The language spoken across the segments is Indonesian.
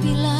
bila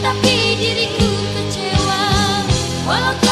Tapi diriku kecewa Walau